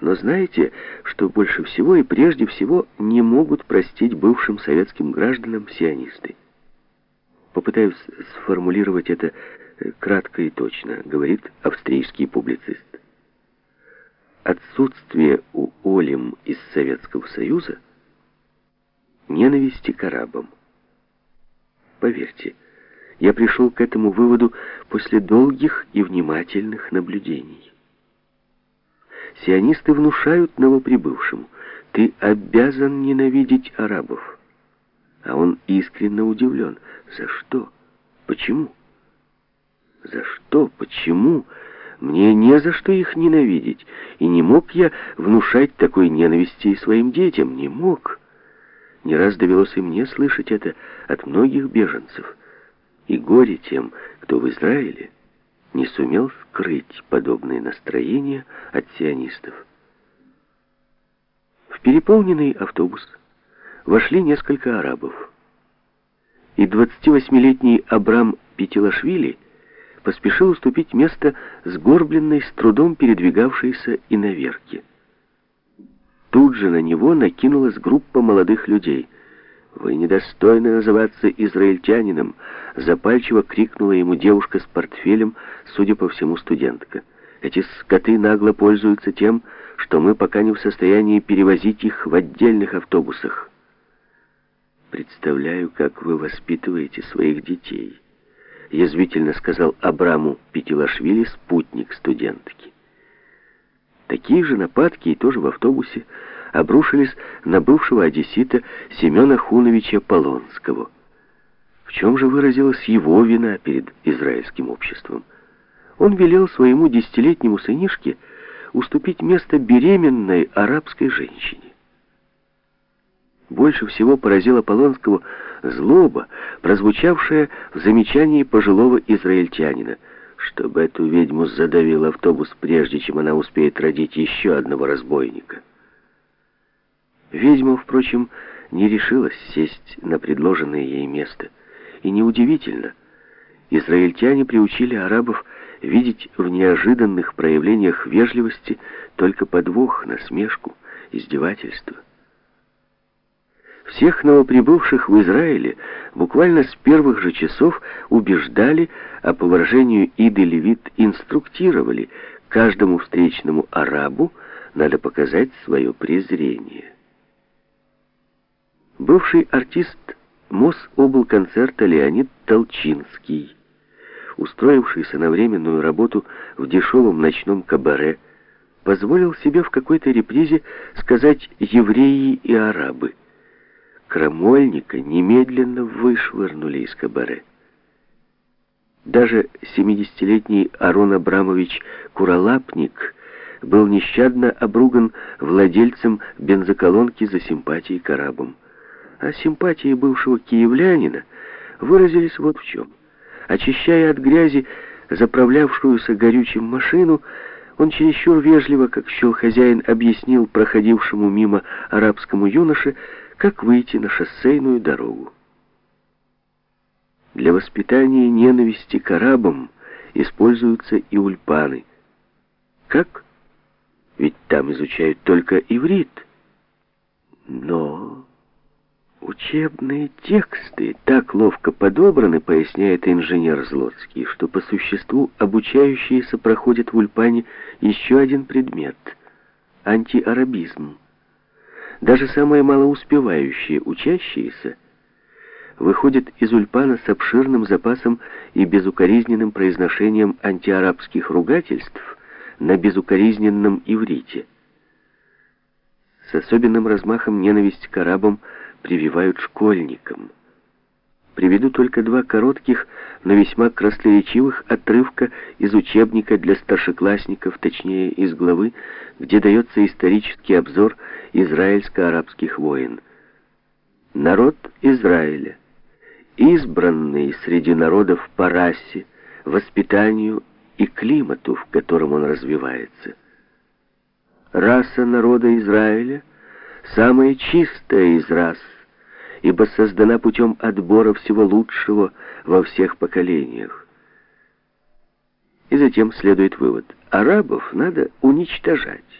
Но знаете, что больше всего и прежде всего не могут простить бывшим советским гражданам сионисты? Попытаюсь сформулировать это э, кратко и точно, говорит австрийский публицист. Отсутствие у Олим из Советского Союза ненависти к арабам. Поверьте, я пришел к этому выводу после долгих и внимательных наблюдений. Сионисты внушают новоприбывшему, ты обязан ненавидеть арабов. А он искренне удивлен. За что? Почему? За что? Почему? Мне не за что их ненавидеть. И не мог я внушать такой ненависти и своим детям. Не мог. Не раз довелось и мне слышать это от многих беженцев. И горе тем, кто в Израиле не сумел скрыть подобные настроения от сионистов. В переполненный автобус вошли несколько арабов. И 28-летний Абрам Петилашвили поспешил уступить место сгорбленной, с трудом передвигавшейся иноверке. Тут же на него накинулась группа молодых людей. «Вы недостойны называться израильтянином!» Запальчиво крикнула ему девушка с портфелем, судя по всему, студентка. «Эти скоты нагло пользуются тем, что мы пока не в состоянии перевозить их в отдельных автобусах». «Представляю, как вы воспитываете своих детей», — язвительно сказал Абраму Петилашвили, спутник студентки. Такие же нападки и тоже в автобусе обрушились на бывшего одессита Семена Хуновича Полонского. Чем же выразилась его вина перед израильским обществом? Он велел своему десятилетнему сынишке уступить место беременной арабской женщине. Больше всего поразила Полонского злоба, прозвучавшая в замечании пожилого израильтянина, чтобы эту ведьму задавил автобус, прежде чем она успеет родить еще одного разбойника. Ведьма, впрочем, не решилась сесть на предложенное ей место. И неудивительно, израильтяне приучили арабов видеть в неожиданных проявлениях вежливости только подвох, насмешку, издевательство. Всех новоприбывших в Израиле буквально с первых же часов убеждали, а по выражению Иды Левит инструктировали, каждому встречному арабу надо показать свое презрение. Бывший артист Мособлконцерта Леонид Толчинский, устроившийся на временную работу в дешевом ночном кабаре, позволил себе в какой-то репризе сказать «евреи и арабы». Крамольника немедленно вышвырнули из кабаре. Даже 70-летний Арон Абрамович Куралапник был нещадно обруган владельцем бензоколонки за симпатии к арабам. А симпатии бывшего киевлянина выразились вот в чем. Очищая от грязи заправлявшуюся горючим машину, он чересчур вежливо, как счел хозяин, объяснил проходившему мимо арабскому юноше, как выйти на шоссейную дорогу. Для воспитания ненависти к арабам используются и ульпаны. Как? Ведь там изучают только иврит. Но учебные тексты так ловко подобраны, поясняет инженер Злотский, что по существу обучающиеся проходят в ульпане еще один предмет — антиарабизм. Даже самые малоуспевающие учащиеся выходят из Ульпана с обширным запасом и безукоризненным произношением антиарабских ругательств на безукоризненном иврите. С особенным размахом ненависть к арабам прививают школьникам. Приведу только два коротких, но весьма красноречивых отрывка из учебника для старшеклассников, точнее из главы, где дается исторический обзор израильско-арабских войн. Народ Израиля, избранный среди народов по расе, воспитанию и климату, в котором он развивается. Раса народа Израиля самая чистая из рас, ибо создана путем отбора всего лучшего во всех поколениях. И затем следует вывод. Арабов надо уничтожать.